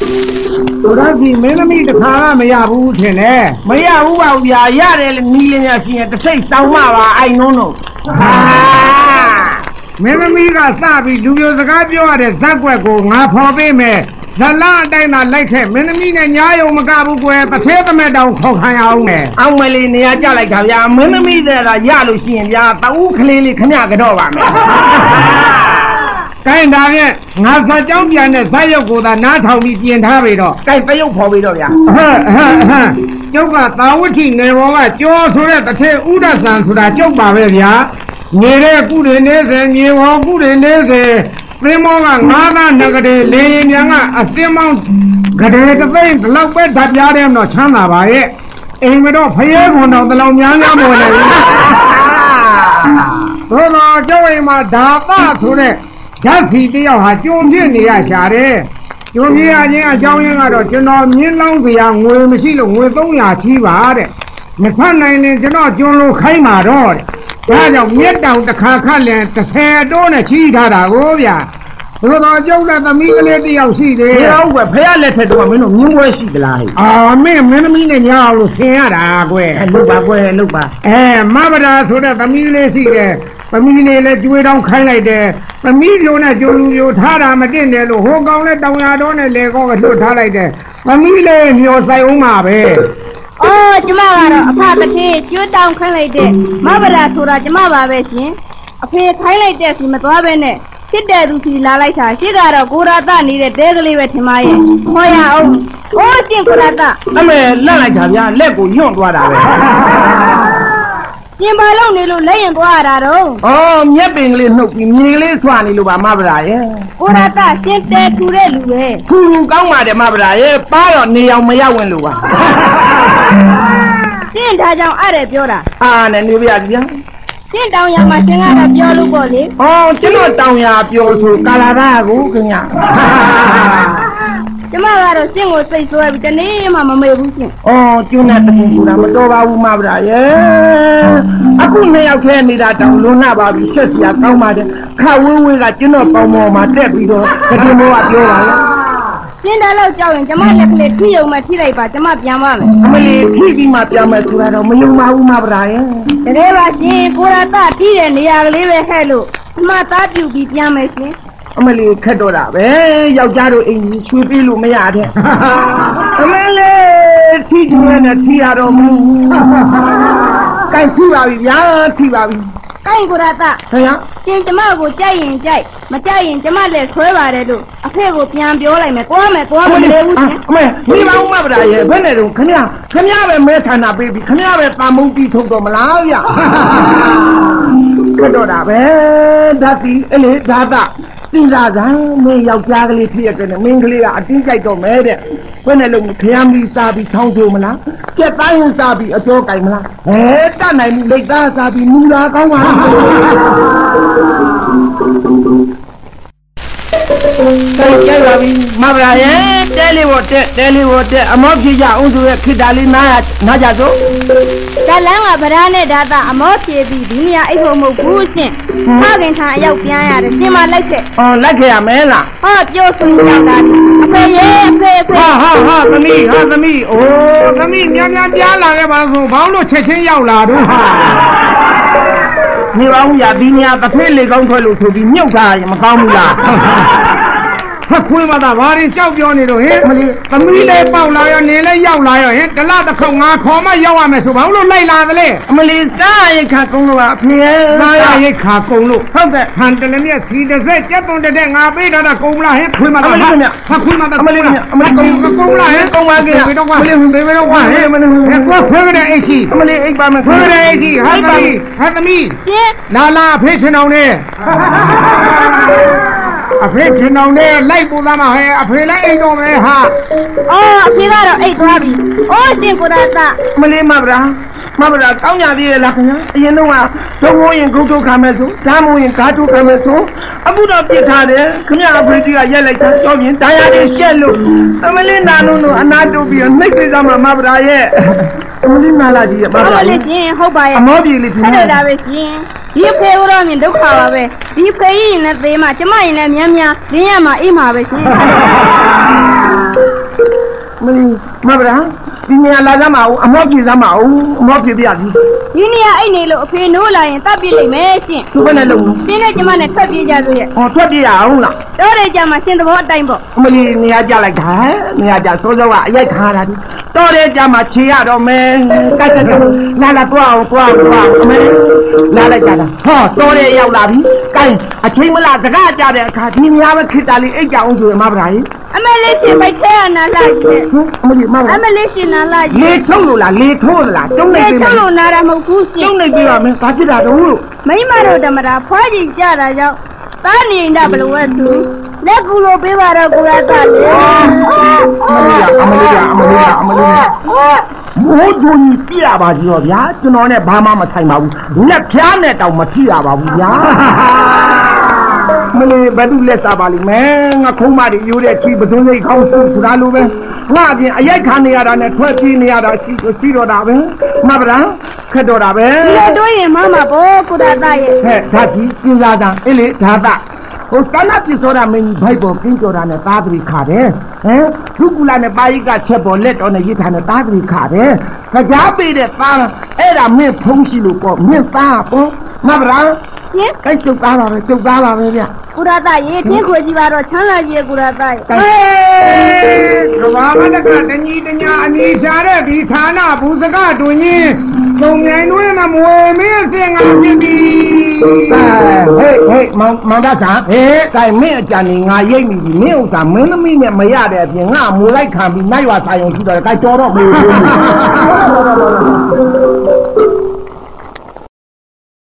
တို့တော့ဒီမင်းသမီးတစ်ခါကမရဘူးထင်တယ်မရဘူးပါဗျာရတယ်လေနီးလင်းရရှိရင်တစ်စိတ်တောင်းမှပါအိုင်နုံးတို့ဟာမင်းသမီးကစပြီးလူမျိုးစကားပြောရတဲ့ဇက်ွက်ကိုငါဖော်ပေးမယ်ဇလာအတိုင်းသာလိုက်ခဲ့မင်းသမီးနဲ့ညာယုံမကဘူးကွယ်တစ်သေးသမက်တောင်ခေါခံရအောင်မယ်အောင်မလေးနေရာကြလိုက်တာဗျာမင်းသမီးတဲ့ကရလို့ရှိရင်ဗျာတအူးကလေးလေးခမကတော့ပါမယ်ကို င်းဒါဖြင့်ငါစာကြောင်းပြန်တဲ့ဇက်ရုပ်ကိုသာနားထောင်ပြီးပြင်ထားပြီတော့ကိုင်းတရုပ်ဖော်ပြီးတော့ဗျာဟမ်ဟမ်ဟမ်ကျုပ်ကသာဝတိနေဘောကကြောဆိုတဲ့တစ်ထည့်ဥဒ္ဒဆန်ဆိုတာကျုပ်ပါပဲဗျာနေတဲ့ကုတွေနေစေမြေဟောကုတွေနေစေသင်းမောကငါးသားနဂရေလေရင်မြန်ကအသင်းမောင်းဂရေတစ်သိန်းဒီလောက်ပဲဓာတ်ပြားတယ်တော့ချမ်းသာပါရဲ့အိမ်မတော့ဖရဲခွန်တော်တလောင်များများမဝင်နိုင်ဘူးသို့တော့ကျောင်းအိမ်မှာဓာပဆိုတဲ့ ဓာတ်စီတယောက်ဟာကြုံပြစ်နေရရှာတယ်။ကြုံပြစ်ရခြင်းအကြောင်းရင်းကတော့ကျွန်တော်မြင်းလောင်းစရာငွေမရှိလို့ငွေ300ချီးပါတဲ့။မဖတ်နိုင်ရင်ကျွန်တော်ကျွန်းလို့ခိုင်းပါတော့တဲ့။ဒါကြောင့်မြက်တောင်တစ်ခါခတ်လင်30တိုးနဲ့ချီးထားတာကိုဗျာ။ သို့တော့ကျောင်းတဲ့သမီးကလေးတယောက်ရှိတယ်ဘယ်တော့ကွယ်ဖះလက်ထက်တော့မင်းတို့မြင်းပွဲရှိသလားဟဲ့။အာမင်းမင်းသမီးနဲ့ညာအောင်လို့ဆင်ရတာကွယ်အဲလုတ်ပါကွယ်လုတ်ပါအဲမဗရာဆိုတဲ့သမီးလေးရှိတယ်သမီးလေးလည်းကျွေးတောင်းခိုင်းလိုက်တယ်သမီးပြိုနဲ့ကျိုးလူပြိုထားတာမတင်တယ်လို့ဟိုကောင်လည်းတောင်ရတော့နဲ့လေကောကလွတ်ထားလိုက်တယ်သမီးလေးမျောဆိုင်အောင်မှာပဲ။အော်ကျမကတော့အဖတစ်ခေကျွတ်တောင်းခိုင်းလိုက်တဲ့မဗရာဆိုတာကျမပါပဲရှင်။အဖေခိုင်းလိုက်တဲ့စီမသွားပဲနဲ့ ဖြစ်တဲ့သူစီလာလိုက်တာရှစ်ကတော့ကိုရာတနေတဲ့တဲကလေးပဲထင်ပါရဲ့။ဟောရအောင်။အိုးရှင်ကိုရာတအမေလက်လိုက်တာဗျာလက်ကိုညွန့်သွားတာပဲပြင်ပါလုံးနေလို့လက်ရင်သွားရတာတော့ဩမြက်ပင်ကလေးနှုတ်ပြီးမြေကလေးဆွနေလို့ပါမဗရာရဲ့ကိုရာတရှင်တဲထူတဲ့လူပဲခူကောင်းပါတယ်မဗရာရဲ့ပါတော့နေအောင်မရောက်ဝင်လို့ပါ။ရှင်ဒါကြောင့်အဲ့ဒါပြောတာအာနဲ့နေပြဗျာ။ ရှင်တောင်းရမှာရှင်ကတော့ပြောလို့ပေါ့လေဩကျွန်တော်တောင်ရပြောဆိုကာလာရာကိုခင်ဗျာ။ကျမကတော့ရှင်ကိုစိတ်ဆွဲပြီးတနေ့မှမမေ့ဘူးရှင်ဩကျွန်းနဲ့တခင်ဆိုတာမတော်ပါဘူးမဗရာရဲ့အခုနှစ်ယောက်ထဲနေတာတောင်လွန်နာပါပြီဆက်စရာကောင်းပါတယ်ခဝေးဝေးကကျွန်တော်ပေါင်ပေါ်မှာတက်ပြီးတော့တခင်မောကပြောပါလား။ ရှင်ဒါတော့ကြောက်ရင်ကျမလက်ကလေးထိရုံမဲ့ထိလိုက်ပါကျမပြန်ပါမယ်အမလီဖြီးပြီးမှပြောင်းမယ်ဆိုတာတော့မယုံပါဘူးမဗရာရဲ့။တကယ်ပါရှင်ကိုရတထိတဲ့နေရာကလေးပဲဟဲ့လို့ကျမသားပြူပြီးပြန်မယ်ရှင်အမလီခက်တော့တာပဲယောက်ျားတို့အိမ်ကြီးချွေးပေးလို့မရတဲ့အမလီဖြီးကျွမ်းနဲ့ဖြီးရတော့မလို့ကိုင်ဖြီးပါပြီဗျာဖြီးပါပြီ။ ကိုင်ကိုရတခင်ဗျာရှင်ကျမကိုကြိုက်ရင်ကြိုက်မကြိုက်ရင်ကျမလည်းဆွဲပါတယ်လို့အဖေကိုပြန်ပြောလိုက်မယ်ကိုရမယ်ကိုရမလဲဘူးရှင်အမေဒီပါဦးမဗရာရဲ့ဘယ်နဲ့တော့ခင်ဗျာခင်ဗျာပဲမဲဌာနပေးပြီခင်ဗျာပဲတာမုံတီထုတ်တော့မလားဗျခက်တော့တာပဲဓာတိအဲ့လေဓာတာ တိလာကမင်းယောက်ျားကလေးဖြစ်ရတဲ့မင်းကလေးကအတင်းကြိုက်တော့မဲတဲ့ဘယ်နဲ့လို့ဖျားမီစားပြီးထောင်းထိုးမလားကြက်သားရင်စားပြီးအကျော်ကင်မလားဟဲတတ်နိုင်ပြီလက်သားစားပြီးမူလာကောင်းပါလားတော်ကြိုက်ပါပြီမဗရာရဲ့တဲလေးပေါ်တက်တဲလေးပေါ်တက်အမောဖြစ်ကြအောင်ဆိုရဲ့ခိတာလေးနားရနားကြစို့ ဇလန်းကဗရာနဲ့ဒါသာအမောပြေပြီးဒီနေရာအိတ်ဖို့မဟုတ်ဘူးရှင်ဖခင်ထံအရောက်ပြန်ရတယ်ရှင်မလိုက်ခဲ့ဟောလိုက်ခဲ့ရမယ်လားဟာပြောဆိုကြတာအဖေရဲ့အဖေအဖေဟာဟာဟာသမီးဟာသမီးအိုးသမီးများများကြားလာခဲ့ပါဆိုဘောင်းလို့ချက်ချင်းရောက်လာတော့ဟာနေပါဦးရဒီနေရာတစ်ဖက်လေကောင်းထွက်လို့ဆိုပြီးမြုပ်တာရင်မကောင်းဘူးလား ဖခွေးမသာဘာတွေကြောက်ပြောနေတော့ဟင်မလေးသမီးလေးပေါက်လာရောနေလေးရောက်လာရောဟင်တလတစ်ခေါက်ငါခေါ်မရောက်ရမယ်ဆိုဘာလို့လိုက်လာသလဲအမလီစားရိတ်ခါကုန်းလို့ပါအဖေရဲ့နာရရိတ်ခါကုံလို့ဟုတ်ကဲ့ဟန်တလည်းမြက်စီတစ်စက်ကြက်သွန်တဲ့ငါပေးတော့တာကုံမလားဟင်ခွေးမသာဖခွေးမသာကုံကုံလားဟင်ကုံပါကေဘယ်တော့ကမလေးဘယ်တော့ကဟင်မလေးဟင်ကိုခွေးတဲ့အိတ်ကြီးအမလီအိပ်ပါမယ်ခွေးတဲ့အိတ်ကြီးဟာသမီးဟာသမီးရှင်လာလာအဖေချင်အောင်နဲ့ အဖေချင်အောင်နဲ့လိုက်ပူသားမှာဟဲ့အဖေလည်းအိမ်တော်မယ်ဟာအော်အဖေကတော့အိတ်သွားပြီအိုးရှင်ကိုရတအမလီမဗရာမဗရာကောင်းကြသေးရဲ့လားခင်ဗျာအရင်တော့ကသုံးဝရင်ဂုတ်ထုတ်ခံမယ်ဆိုဓာမဝင်ဓာထုတ်ခံမယ်ဆိုအခုတော့ပြစ်ထားတယ်ခင်ဗျာအဖေကြီးကရက်လိုက်တာကြောပြင်တရားတွေရှက်လို့အမလီနာလုံးတို့အနာတုပ်ပြီးနှိပ်ပေးသားမှာမဗရာရဲ့အမလီနာလာကြီးရဲ့မဘာဗရာလို့လဲရဲ့ရှင်ဟုတ်ပါရဲ့အမောပြေလေးထင်အဲ့တယ်လိုဒါပဲရှင် ဒီအဖေကတော့မြင်ဒုက္ခပါပဲဒီဖေရင်လည်းသေးမှကျမရင်လည်းမြန်းမြန်းရင်းရမှာအိမ်မှာပဲရှင်မဗလားဒီနေရာလာကြမှာအောင်အမောပြေစမ်းမအောင်အမောပြေပြရစီဒီနေရာအိတ်နေလို့အဖေနိုးလာရင်တပ်ပြစ်လိုက်မယ်ရှင်သူဘယ်နဲ့လုံးလို့ရှင်းနဲ့ကျမနဲ့ထွက်ပြေးကြလို့ရဲ့ဟောထွက်ပြေးရအောင်လားတော့တဲ့ကြမှာရှင်သဘောအတိုင်းပေါ့အမလီနေရာကြလိုက်တာဟဲ့နေရာကြစိုးစိုးကအရိုက်ခါတာဒီတော်တဲ့ကြမှာခြေရတော့မယ်ကတ်ကတ်လာလာတွားအောင်တွားအောင်တွားအောင်အမေ လာလိုက်ကြတာဟောတော်တဲ့ရောက်လာပြီကိုင်းအချိန်မလားစကားကြတဲ့အခါဒီနေရာပဲခိတာလေးအိတ်ကြအောင်ဆိုရင်မဗလားဟင်အမေလေးရှင်ပိုက်ထဲရနာလာရှင်အမလီမဗအလားမလေးရှင်နာလာရှင်လေထုတ်လို့လားလေထိုးလားကျုံးနေလေပြီထုတ်လို့နာတာမဟုတ်ဘူးရှင်ကျုံးနေပြီပါမင်းဘာဖြစ်တာတော့လို့မိမတို့ဓမ္မတာဖွားကြည့်ကြတာကြောင့် သားနေနေတာဘလို့ဝဲသူလက်ကူလို့ပေးပါတော့ကိုရတာလေအမလီယာအမလီယာအမလီယာအမလီယာမိုးဒူကြီးပြရပါကြီးတော့ဗျာကျွန်တော်နဲ့ဘာမှမဆိုင်ပါဘူးလက်ဖြားနဲ့တောင်မထိရပါဘူးဗျာ မလေးဘယ်သူလက်စားပါလိမ့်မယ်ငါခုံးမတွေယူတဲ့ချီပသွန်းစိတ်ခေါင်းဆူဆိုတာလိုပဲငါအပြင်အရိုက်ခံနေရတာနဲ့ထွက်ပြေးနေရတာရှိရှိတော့တာပဲမဗလားခက်တော့တာပဲဒီလိုတွေးရင်မမဘောကိုရတာရဲ့ဟဲ့ဓာတ်ကြီးစဉ်းစားတာအေးလေဓာတ်ဟိုတဏှပြစ္ဆောတာမင်းကြီးဘိုက်ပေါ်ကင်းကြော်တာနဲ့သားပရိခါတယ်ဟမ်ဒုက္ကူလာနဲ့ပါရိကချက်ပေါ်လက်တော်နဲ့ရစ်ထားနဲ့သားပရိခါတယ်ကြားပေးတဲ့သားအဲ့ဒါမင်းဖုံးရှိလို့ပေါ့မင်းသားပေါ့မဗလား ရှင်အဲ့ကျုပ်သားပါပဲကျုပ်သားပါပဲဗျကိုရတာရေထင်းခွေကြီးပါတော့ချမ်းသာကြီးကိုရတာရဲ့ဟေးကဘာမတကတညီတညာအညီချတဲ့ဒီဌာနဘူစကတွင်ချင်းသုံးနိုင်တွင်မမွေမင်းအစင်ငါဖြစ်ပြီဟဲ့ဟေးမောင်မောင်သားဟေးတိုင်မင်းအကြံနေငါရိတ်မိပြီမင်းဥစ္စာမင်းသမီးနဲ့မရတဲ့အပြင်ငါမူလိုက်ခံပြီးနိုင်ရွာဆိုင်ုံရှိတော့ကြိုက်တော်တော့မေးဘူး